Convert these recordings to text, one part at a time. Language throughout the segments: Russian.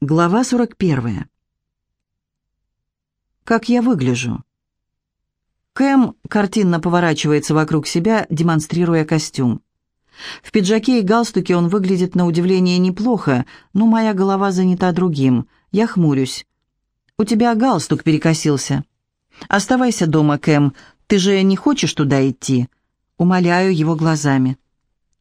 Глава 41. Как я выгляжу? Кэм картинно поворачивается вокруг себя, демонстрируя костюм. В пиджаке и галстуке он выглядит на удивление неплохо, но моя голова занята другим. Я хмурюсь. «У тебя галстук перекосился». «Оставайся дома, Кэм. Ты же не хочешь туда идти?» Умоляю его глазами.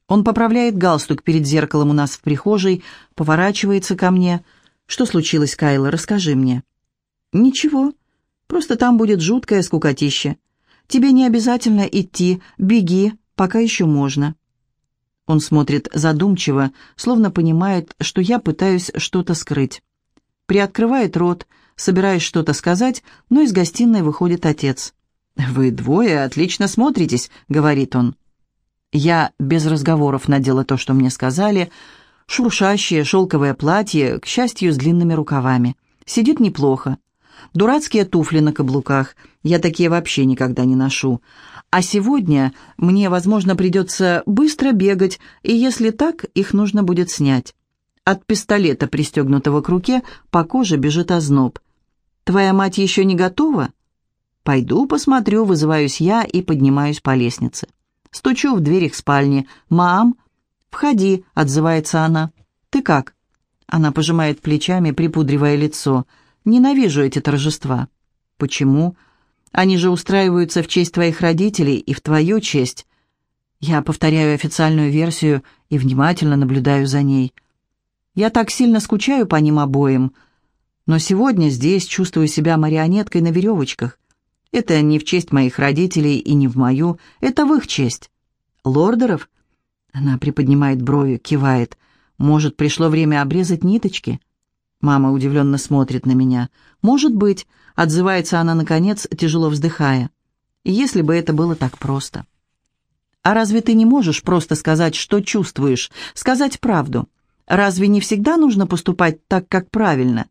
Он поправляет галстук перед зеркалом у нас в прихожей, поворачивается ко мне – «Что случилось, Кайла? Расскажи мне». «Ничего. Просто там будет жуткое скукотище. Тебе не обязательно идти. Беги, пока еще можно». Он смотрит задумчиво, словно понимает, что я пытаюсь что-то скрыть. Приоткрывает рот, собираясь что-то сказать, но из гостиной выходит отец. «Вы двое отлично смотритесь», — говорит он. Я без разговоров надела то, что мне сказали, — Шуршащее шелковое платье, к счастью, с длинными рукавами. Сидит неплохо. Дурацкие туфли на каблуках. Я такие вообще никогда не ношу. А сегодня мне, возможно, придется быстро бегать, и если так, их нужно будет снять. От пистолета, пристегнутого к руке, по коже бежит озноб. «Твоя мать еще не готова?» «Пойду посмотрю», — вызываюсь я и поднимаюсь по лестнице. Стучу в дверь их спальни. «Мам!» «Входи», — отзывается она. «Ты как?» Она пожимает плечами, припудривая лицо. «Ненавижу эти торжества». «Почему?» «Они же устраиваются в честь твоих родителей и в твою честь». Я повторяю официальную версию и внимательно наблюдаю за ней. Я так сильно скучаю по ним обоим. Но сегодня здесь чувствую себя марионеткой на веревочках. Это не в честь моих родителей и не в мою, это в их честь. Лордеров? Она приподнимает брови, кивает. «Может, пришло время обрезать ниточки?» Мама удивленно смотрит на меня. «Может быть», — отзывается она, наконец, тяжело вздыхая. «Если бы это было так просто». «А разве ты не можешь просто сказать, что чувствуешь, сказать правду? Разве не всегда нужно поступать так, как правильно?»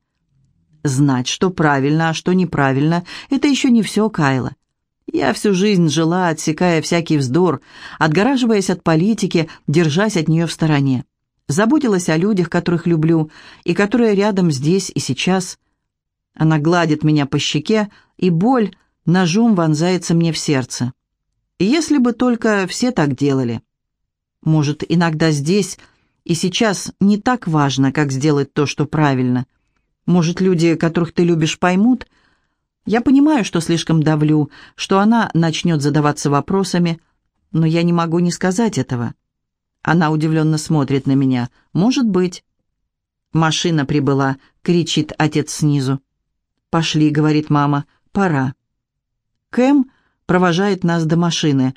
«Знать, что правильно, а что неправильно, это еще не все, Кайла. Я всю жизнь жила, отсекая всякий вздор, отгораживаясь от политики, держась от нее в стороне. Заботилась о людях, которых люблю, и которые рядом здесь и сейчас. Она гладит меня по щеке, и боль ножом вонзается мне в сердце. Если бы только все так делали. Может, иногда здесь и сейчас не так важно, как сделать то, что правильно. Может, люди, которых ты любишь, поймут — я понимаю, что слишком давлю, что она начнет задаваться вопросами, но я не могу не сказать этого. Она удивленно смотрит на меня. «Может быть». «Машина прибыла», — кричит отец снизу. «Пошли», — говорит мама, — «пора». Кэм провожает нас до машины.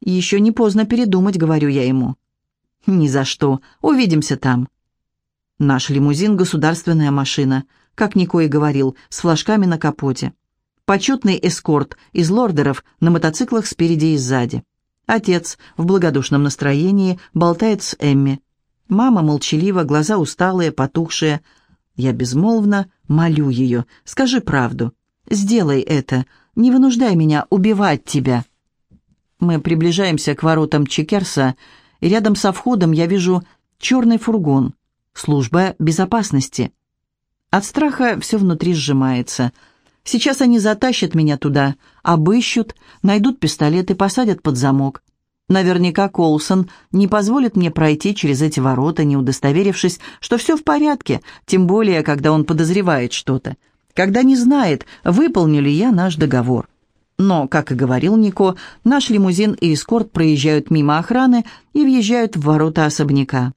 «Еще не поздно передумать», — говорю я ему. «Ни за что. Увидимся там». Наш лимузин — государственная машина, как Нико и говорил, с флажками на капоте почетный эскорт из лордеров на мотоциклах спереди и сзади. Отец в благодушном настроении болтает с Эмми. Мама молчалива, глаза усталые, потухшие. Я безмолвно молю ее. «Скажи правду. Сделай это. Не вынуждай меня убивать тебя». Мы приближаемся к воротам Чекерса, и рядом со входом я вижу черный фургон. Служба безопасности. От страха все внутри сжимается – Сейчас они затащат меня туда, обыщут, найдут пистолет и посадят под замок. Наверняка Колсон не позволит мне пройти через эти ворота, не удостоверившись, что все в порядке, тем более, когда он подозревает что-то, когда не знает, выполню ли я наш договор. Но, как и говорил Нико, наш лимузин и эскорт проезжают мимо охраны и въезжают в ворота особняка.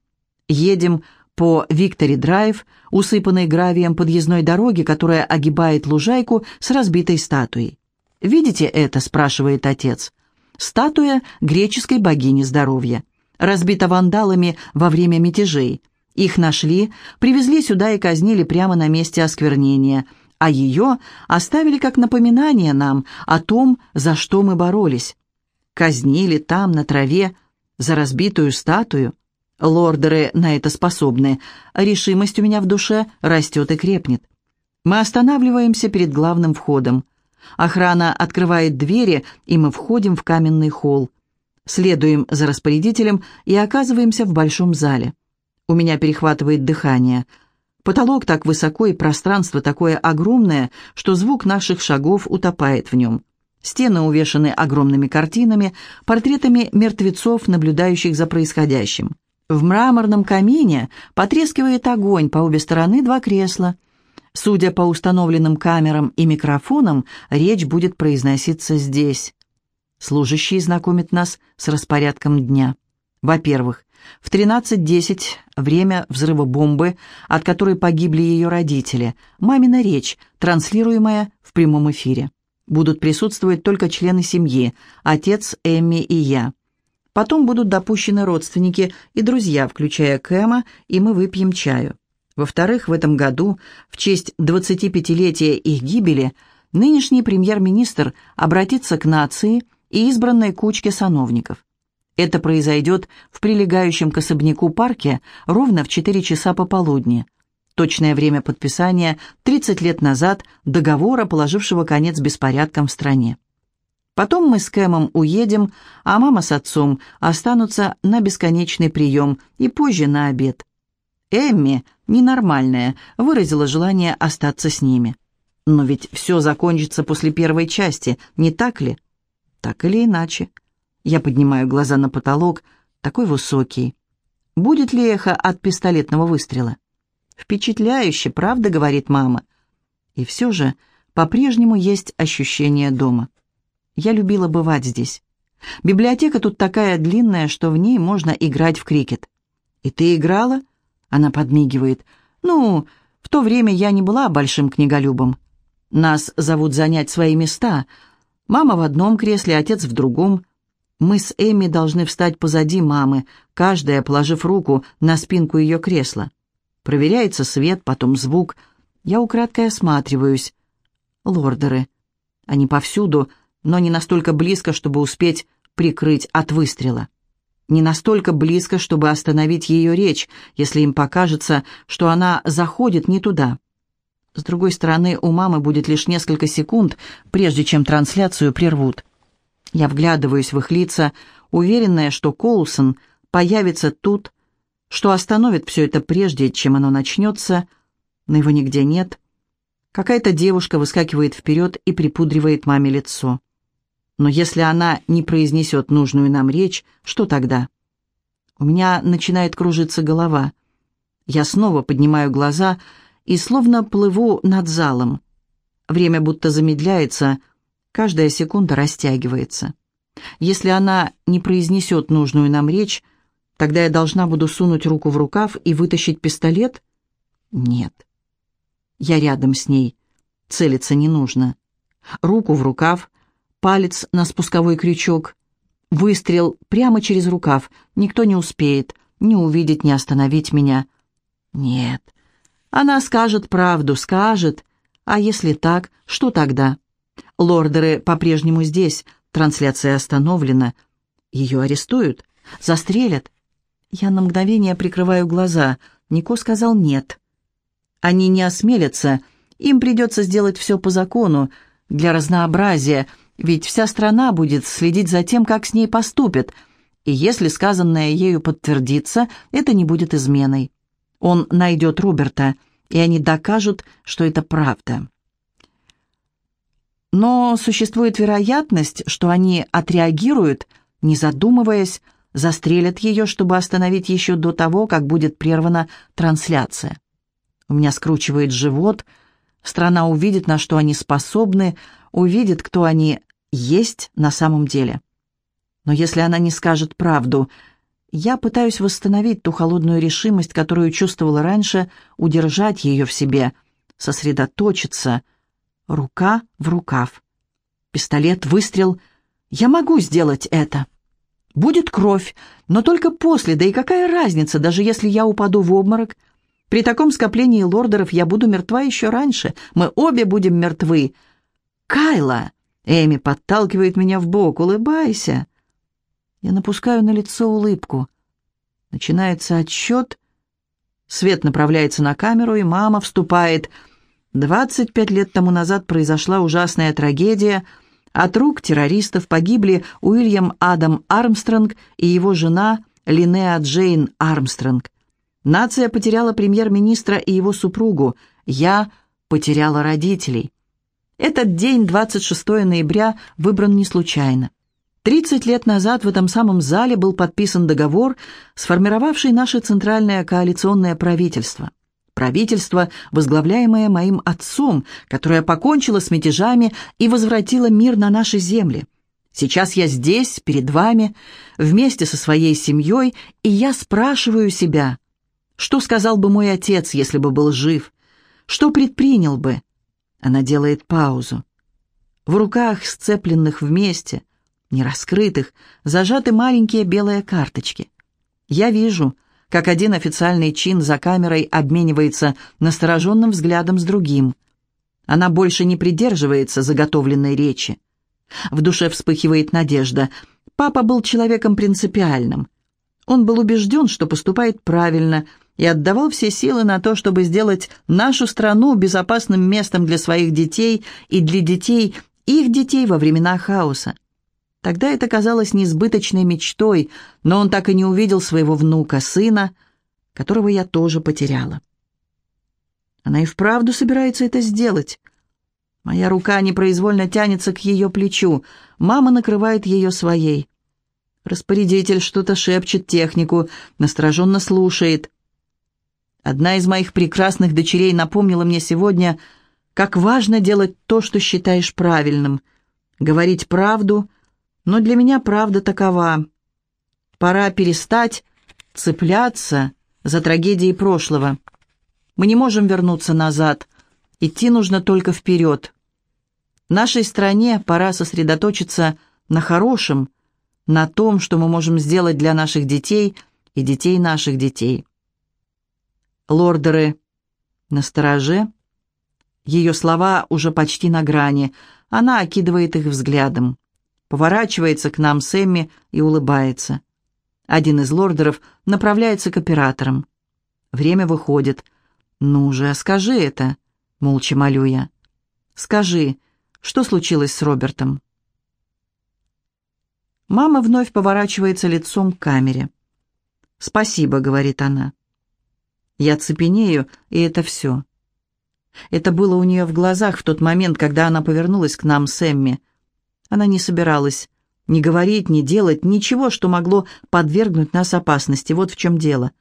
Едем по Виктори-драйв, усыпанной гравием подъездной дороги, которая огибает лужайку с разбитой статуей. «Видите это?» – спрашивает отец. «Статуя греческой богини здоровья. Разбита вандалами во время мятежей. Их нашли, привезли сюда и казнили прямо на месте осквернения, а ее оставили как напоминание нам о том, за что мы боролись. Казнили там, на траве, за разбитую статую». Лордеры на это способны. Решимость у меня в душе растет и крепнет. Мы останавливаемся перед главным входом. Охрана открывает двери, и мы входим в каменный холл. Следуем за распорядителем и оказываемся в большом зале. У меня перехватывает дыхание. Потолок так высоко и пространство такое огромное, что звук наших шагов утопает в нем. Стены увешаны огромными картинами, портретами мертвецов, наблюдающих за происходящим. В мраморном камине потрескивает огонь, по обе стороны два кресла. Судя по установленным камерам и микрофонам, речь будет произноситься здесь. Служащий знакомит нас с распорядком дня. Во-первых, в 13.10 время взрыва бомбы, от которой погибли ее родители, мамина речь, транслируемая в прямом эфире. Будут присутствовать только члены семьи, отец, Эмми и я. Потом будут допущены родственники и друзья, включая Кэма, и мы выпьем чаю. Во-вторых, в этом году, в честь 25-летия их гибели, нынешний премьер-министр обратится к нации и избранной кучке сановников. Это произойдет в прилегающем к особняку парке ровно в 4 часа пополудни. Точное время подписания – 30 лет назад договора, положившего конец беспорядкам в стране. Потом мы с Кэмом уедем, а мама с отцом останутся на бесконечный прием и позже на обед. Эмми, ненормальная, выразила желание остаться с ними. Но ведь все закончится после первой части, не так ли? Так или иначе. Я поднимаю глаза на потолок, такой высокий. Будет ли эхо от пистолетного выстрела? Впечатляюще, правда, говорит мама. И все же по-прежнему есть ощущение дома. Я любила бывать здесь. Библиотека тут такая длинная, что в ней можно играть в крикет. «И ты играла?» Она подмигивает. «Ну, в то время я не была большим книголюбом. Нас зовут занять свои места. Мама в одном кресле, отец в другом. Мы с Эми должны встать позади мамы, каждая положив руку на спинку ее кресла. Проверяется свет, потом звук. Я украдкой осматриваюсь. Лордеры. Они повсюду, но не настолько близко, чтобы успеть прикрыть от выстрела. Не настолько близко, чтобы остановить ее речь, если им покажется, что она заходит не туда. С другой стороны, у мамы будет лишь несколько секунд, прежде чем трансляцию прервут. Я вглядываюсь в их лица, уверенная, что Коулсон появится тут, что остановит все это прежде, чем оно начнется, но его нигде нет. Какая-то девушка выскакивает вперед и припудривает маме лицо. Но если она не произнесет нужную нам речь, что тогда? У меня начинает кружиться голова. Я снова поднимаю глаза и словно плыву над залом. Время будто замедляется — Каждая секунда растягивается. Если она не произнесет нужную нам речь, тогда я должна буду сунуть руку в рукав и вытащить пистолет? Нет. Я рядом с ней. Целиться не нужно. Руку в рукав, палец на спусковой крючок. Выстрел прямо через рукав. Никто не успеет ни увидеть, ни остановить меня. Нет. Она скажет правду, скажет. А если так, что тогда? Лордеры по-прежнему здесь. Трансляция остановлена. Ее арестуют? Застрелят? Я на мгновение прикрываю глаза. Нико сказал нет. Они не осмелятся. Им придется сделать все по закону, для разнообразия, ведь вся страна будет следить за тем, как с ней поступят. И если сказанное ею подтвердится, это не будет изменой. Он найдет Роберта, и они докажут, что это правда. Но существует вероятность, что они отреагируют, не задумываясь, застрелят ее, чтобы остановить еще до того, как будет прервана трансляция. У меня скручивает живот, страна увидит, на что они способны, увидит, кто они есть на самом деле. Но если она не скажет правду, я пытаюсь восстановить ту холодную решимость, которую чувствовала раньше, удержать ее в себе, сосредоточиться — Рука в рукав. Пистолет, выстрел. Я могу сделать это. Будет кровь, но только после, да и какая разница, даже если я упаду в обморок. При таком скоплении лордеров я буду мертва еще раньше. Мы обе будем мертвы. Кайла! Эми подталкивает меня в бок. Улыбайся. Я напускаю на лицо улыбку. Начинается отсчет. Свет направляется на камеру, и мама вступает — 25 лет тому назад произошла ужасная трагедия. От рук террористов погибли Уильям Адам Армстронг и его жена Линеа Джейн Армстронг. Нация потеряла премьер-министра и его супругу. Я потеряла родителей. Этот день, 26 ноября, выбран не случайно. 30 лет назад в этом самом зале был подписан договор, сформировавший наше центральное коалиционное правительство. Правительство, возглавляемое моим отцом, которое покончило с мятежами и возвратило мир на наши земли. Сейчас я здесь, перед вами, вместе со своей семьей, и я спрашиваю себя, что сказал бы мой отец, если бы был жив? Что предпринял бы? Она делает паузу. В руках, сцепленных вместе, не раскрытых, зажаты маленькие белые карточки. Я вижу, как один официальный чин за камерой обменивается настороженным взглядом с другим. Она больше не придерживается заготовленной речи. В душе вспыхивает надежда. Папа был человеком принципиальным. Он был убежден, что поступает правильно, и отдавал все силы на то, чтобы сделать нашу страну безопасным местом для своих детей и для детей их детей во времена хаоса. Тогда это казалось несбыточной мечтой, но он так и не увидел своего внука, сына, которого я тоже потеряла. Она и вправду собирается это сделать. Моя рука непроизвольно тянется к ее плечу. Мама накрывает ее своей. Распорядитель что-то шепчет технику, настороженно слушает. Одна из моих прекрасных дочерей напомнила мне сегодня, как важно делать то, что считаешь правильным, говорить правду, но для меня правда такова. Пора перестать цепляться за трагедии прошлого. Мы не можем вернуться назад, идти нужно только вперед. Нашей стране пора сосредоточиться на хорошем, на том, что мы можем сделать для наших детей и детей наших детей. Лордеры на стороже. Ее слова уже почти на грани. Она окидывает их взглядом. Поворачивается к нам Сэмми и улыбается. Один из лордеров направляется к операторам. Время выходит. «Ну же, скажи это!» — молча молю я. «Скажи, что случилось с Робертом?» Мама вновь поворачивается лицом к камере. «Спасибо», — говорит она. Я цепенею, и это все. Это было у нее в глазах в тот момент, когда она повернулась к нам с Эмми. Она не собиралась ни говорить, ни делать, ничего, что могло подвергнуть нас опасности. Вот в чем дело.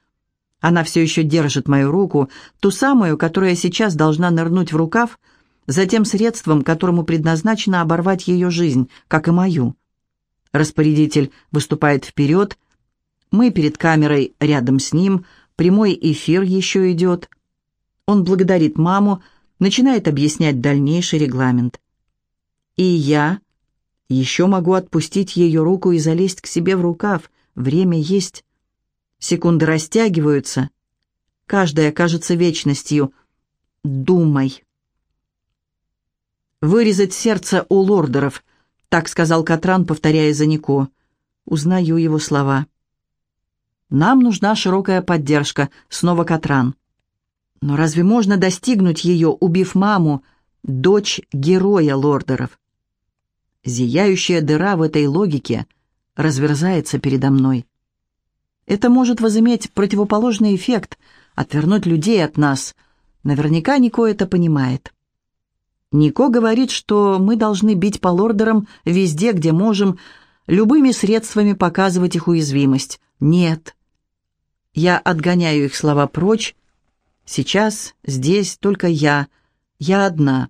Она все еще держит мою руку, ту самую, которая сейчас должна нырнуть в рукав, за тем средством, которому предназначено оборвать ее жизнь, как и мою. Распорядитель выступает вперед, мы перед камерой рядом с ним — Прямой эфир еще идет. Он благодарит маму, начинает объяснять дальнейший регламент. И я еще могу отпустить ее руку и залезть к себе в рукав. Время есть. Секунды растягиваются. Каждая кажется вечностью. Думай. «Вырезать сердце у лордеров», — так сказал Катран, повторяя за Нико. Узнаю его слова. Нам нужна широкая поддержка, снова Катран. Но разве можно достигнуть ее, убив маму, дочь героя лордеров? Зияющая дыра в этой логике разверзается передо мной. Это может возыметь противоположный эффект, отвернуть людей от нас. Наверняка Нико это понимает. Нико говорит, что мы должны бить по лордерам везде, где можем, любыми средствами показывать их уязвимость. Нет, я отгоняю их слова прочь. Сейчас, здесь только я. Я одна.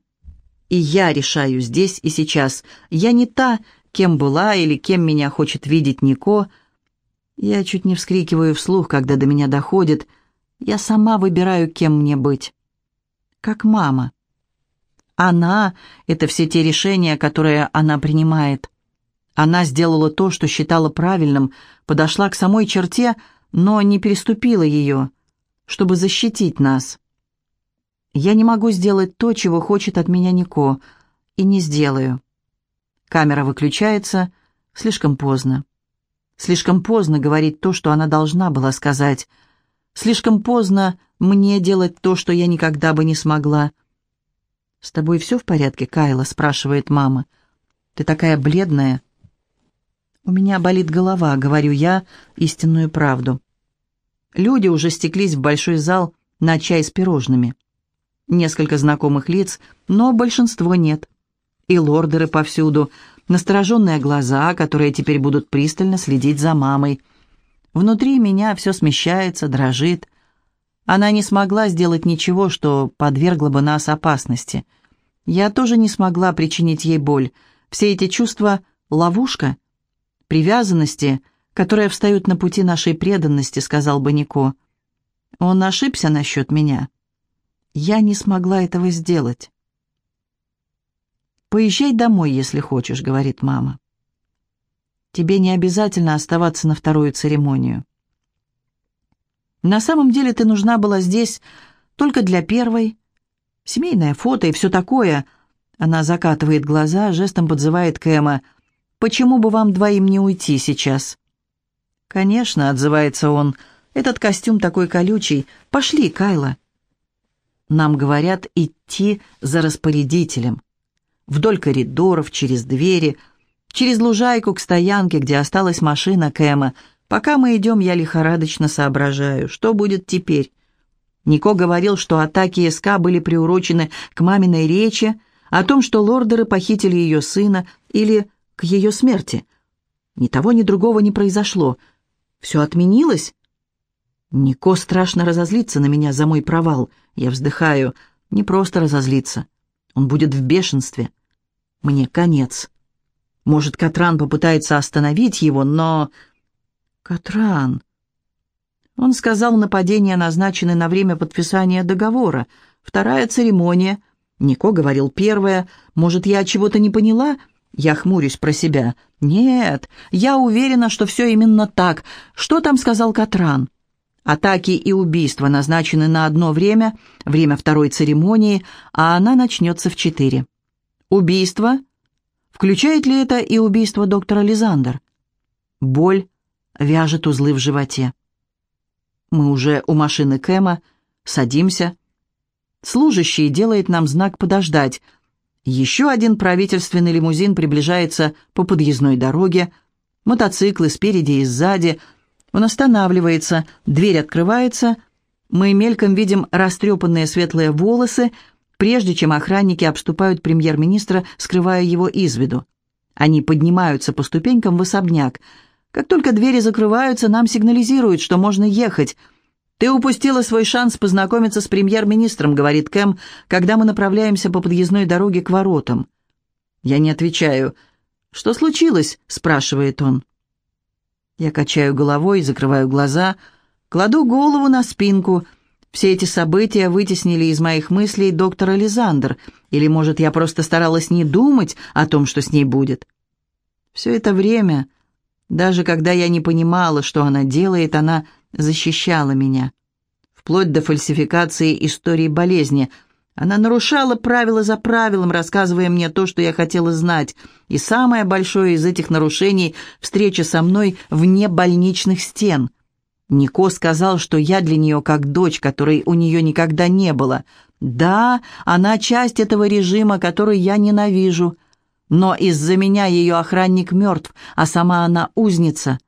И я решаю здесь и сейчас. Я не та, кем была или кем меня хочет видеть Нико. Я чуть не вскрикиваю вслух, когда до меня доходит. Я сама выбираю, кем мне быть. Как мама. Она — это все те решения, которые она принимает. Она сделала то, что считала правильным, подошла к самой черте, но не переступила ее, чтобы защитить нас. Я не могу сделать то, чего хочет от меня Нико, и не сделаю. Камера выключается слишком поздно. Слишком поздно говорить то, что она должна была сказать. Слишком поздно мне делать то, что я никогда бы не смогла. «С тобой все в порядке, Кайла?» — спрашивает мама. «Ты такая бледная». «У меня болит голова», — говорю я истинную правду. Люди уже стеклись в большой зал на чай с пирожными. Несколько знакомых лиц, но большинство нет. И лордеры повсюду, настороженные глаза, которые теперь будут пристально следить за мамой. Внутри меня все смещается, дрожит. Она не смогла сделать ничего, что подвергло бы нас опасности. Я тоже не смогла причинить ей боль. Все эти чувства — ловушка. Привязанности, которые встают на пути нашей преданности, сказал бы Нико. Он ошибся насчет меня. Я не смогла этого сделать. «Поезжай домой, если хочешь», — говорит мама. «Тебе не обязательно оставаться на вторую церемонию. На самом деле ты нужна была здесь только для первой. Семейное фото и все такое». Она закатывает глаза, жестом подзывает Кэма. «Почему бы вам двоим не уйти сейчас?» «Конечно», — отзывается он, — «этот костюм такой колючий. Пошли, Кайла». Нам говорят идти за распорядителем. Вдоль коридоров, через двери, через лужайку к стоянке, где осталась машина Кэма. Пока мы идем, я лихорадочно соображаю, что будет теперь. Нико говорил, что атаки СК были приурочены к маминой речи, о том, что лордеры похитили ее сына, или к ее смерти. Ни того, ни другого не произошло. Все отменилось? Нико страшно разозлится на меня за мой провал. Я вздыхаю. Не просто разозлиться. Он будет в бешенстве. Мне конец. Может, Катран попытается остановить его, но... Катран... Он сказал, нападение назначено на время подписания договора. Вторая церемония. Нико говорил первая. Может, я чего-то не поняла? Я хмурюсь про себя. Нет, я уверена, что все именно так. Что там сказал Катран? Атаки и убийства назначены на одно время, время второй церемонии, а она начнется в четыре. Убийство? Включает ли это и убийство доктора Лизандер? Боль вяжет узлы в животе. Мы уже у машины Кэма, садимся. Служащий делает нам знак «подождать». Еще один правительственный лимузин приближается по подъездной дороге. Мотоциклы спереди и сзади – он останавливается, дверь открывается. Мы мельком видим растрепанные светлые волосы, прежде чем охранники обступают премьер-министра, скрывая его из виду. Они поднимаются по ступенькам в особняк. Как только двери закрываются, нам сигнализируют, что можно ехать. «Ты упустила свой шанс познакомиться с премьер-министром», — говорит Кэм, когда мы направляемся по подъездной дороге к воротам. Я не отвечаю. «Что случилось?» — спрашивает он. Я качаю головой, закрываю глаза, кладу голову на спинку. Все эти события вытеснили из моих мыслей доктора Лизандр, или, может, я просто старалась не думать о том, что с ней будет. Все это время, даже когда я не понимала, что она делает, она защищала меня. Вплоть до фальсификации истории болезни — она нарушала правила за правилом, рассказывая мне то, что я хотела знать. И самое большое из этих нарушений — встреча со мной вне больничных стен. Нико сказал, что я для нее как дочь, которой у нее никогда не было. Да, она часть этого режима, который я ненавижу. Но из-за меня ее охранник мертв, а сама она узница.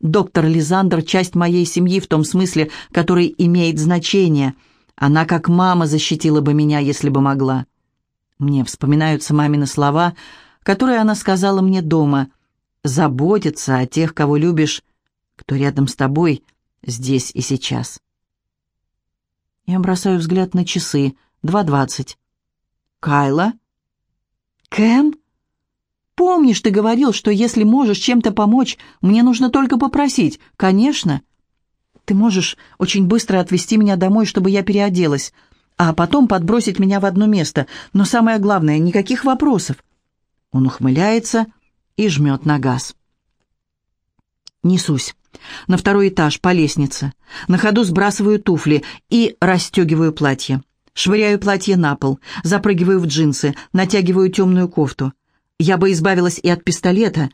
Доктор Лизандр — часть моей семьи в том смысле, который имеет значение — она, как мама, защитила бы меня, если бы могла. Мне вспоминаются мамины слова, которые она сказала мне дома. «Заботиться о тех, кого любишь, кто рядом с тобой, здесь и сейчас». Я бросаю взгляд на часы. Два двадцать. «Кайла?» «Кэм?» «Помнишь, ты говорил, что если можешь чем-то помочь, мне нужно только попросить?» «Конечно». Ты можешь очень быстро отвезти меня домой, чтобы я переоделась, а потом подбросить меня в одно место. Но самое главное, никаких вопросов». Он ухмыляется и жмет на газ. Несусь. На второй этаж, по лестнице. На ходу сбрасываю туфли и расстегиваю платье. Швыряю платье на пол, запрыгиваю в джинсы, натягиваю темную кофту. Я бы избавилась и от пистолета.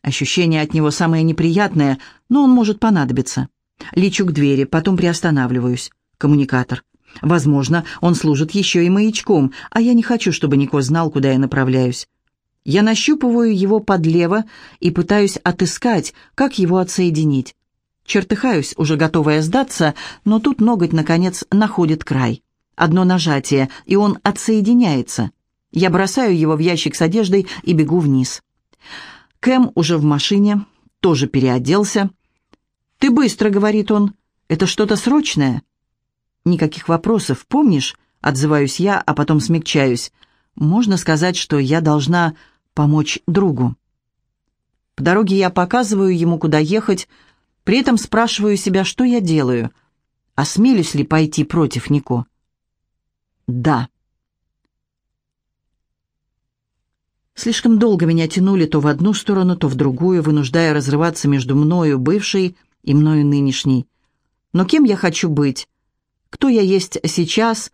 Ощущение от него самое неприятное, но он может понадобиться. Лечу к двери, потом приостанавливаюсь. Коммуникатор. Возможно, он служит еще и маячком, а я не хочу, чтобы Нико знал, куда я направляюсь. Я нащупываю его подлево и пытаюсь отыскать, как его отсоединить. Чертыхаюсь, уже готовая сдаться, но тут ноготь, наконец, находит край. Одно нажатие, и он отсоединяется. Я бросаю его в ящик с одеждой и бегу вниз. Кэм уже в машине, тоже переоделся. «Ты быстро», — говорит он. «Это что-то срочное?» «Никаких вопросов, помнишь?» — отзываюсь я, а потом смягчаюсь. «Можно сказать, что я должна помочь другу». По дороге я показываю ему, куда ехать, при этом спрашиваю себя, что я делаю. Осмелюсь ли пойти против Нико? Да. Слишком долго меня тянули то в одну сторону, то в другую, вынуждая разрываться между мною бывшей и мною нынешней. Но кем я хочу быть? Кто я есть сейчас?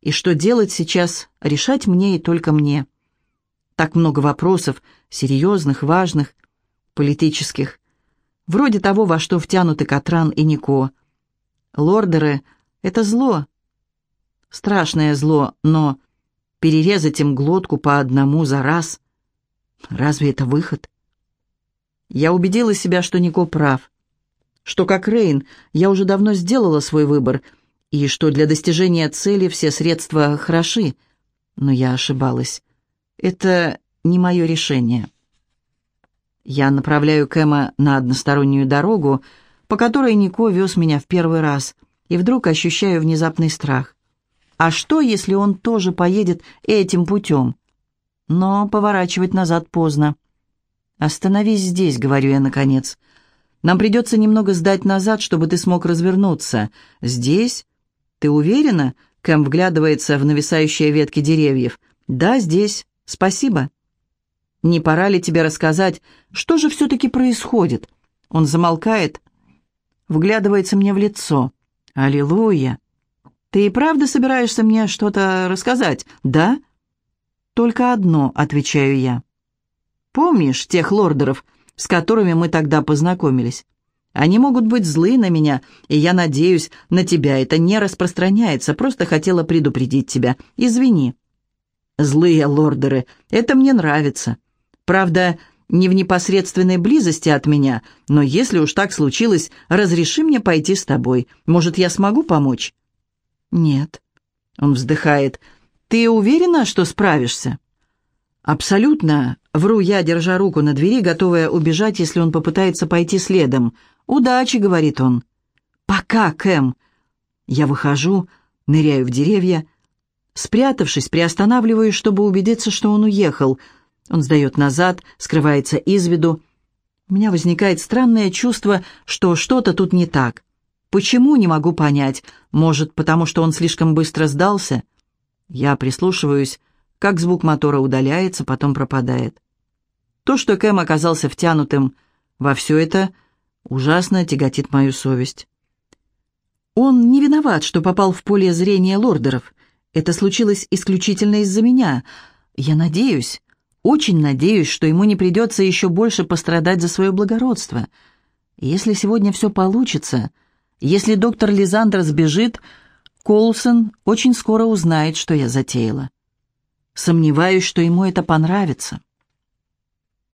И что делать сейчас? Решать мне и только мне. Так много вопросов, серьезных, важных, политических. Вроде того, во что втянуты Катран и Нико. Лордеры — это зло. Страшное зло, но перерезать им глотку по одному за раз Разве это выход? Я убедила себя, что Нико прав, что, как Рейн, я уже давно сделала свой выбор, и что для достижения цели все средства хороши. Но я ошибалась. Это не мое решение. Я направляю Кэма на одностороннюю дорогу, по которой Нико вез меня в первый раз, и вдруг ощущаю внезапный страх. А что, если он тоже поедет этим путем? Но поворачивать назад поздно. «Остановись здесь», — говорю я наконец. «Нам придется немного сдать назад, чтобы ты смог развернуться. Здесь? Ты уверена?» — Кэм вглядывается в нависающие ветки деревьев. «Да, здесь. Спасибо». «Не пора ли тебе рассказать, что же все-таки происходит?» Он замолкает, вглядывается мне в лицо. «Аллилуйя! Ты и правда собираешься мне что-то рассказать, да?» «Только одно», — отвечаю я. «Помнишь тех лордеров, с которыми мы тогда познакомились? Они могут быть злы на меня, и я надеюсь, на тебя это не распространяется, просто хотела предупредить тебя. Извини». «Злые лордеры, это мне нравится. Правда, не в непосредственной близости от меня, но если уж так случилось, разреши мне пойти с тобой. Может, я смогу помочь?» «Нет». Он вздыхает. «Ты уверена, что справишься?» «Абсолютно», — вру я, держа руку на двери, готовая убежать, если он попытается пойти следом. «Удачи», — говорит он. «Пока, Кэм». Я выхожу, ныряю в деревья. Спрятавшись, приостанавливаюсь, чтобы убедиться, что он уехал. Он сдает назад, скрывается из виду. У меня возникает странное чувство, что что-то тут не так. Почему, не могу понять. Может, потому что он слишком быстро сдался?» Я прислушиваюсь, как звук мотора удаляется, потом пропадает. То, что Кэм оказался втянутым во все это, ужасно тяготит мою совесть. Он не виноват, что попал в поле зрения лордеров. Это случилось исключительно из-за меня. Я надеюсь, очень надеюсь, что ему не придется еще больше пострадать за свое благородство. Если сегодня все получится, если доктор Лизандр сбежит, Колсон очень скоро узнает, что я затеяла. Сомневаюсь, что ему это понравится.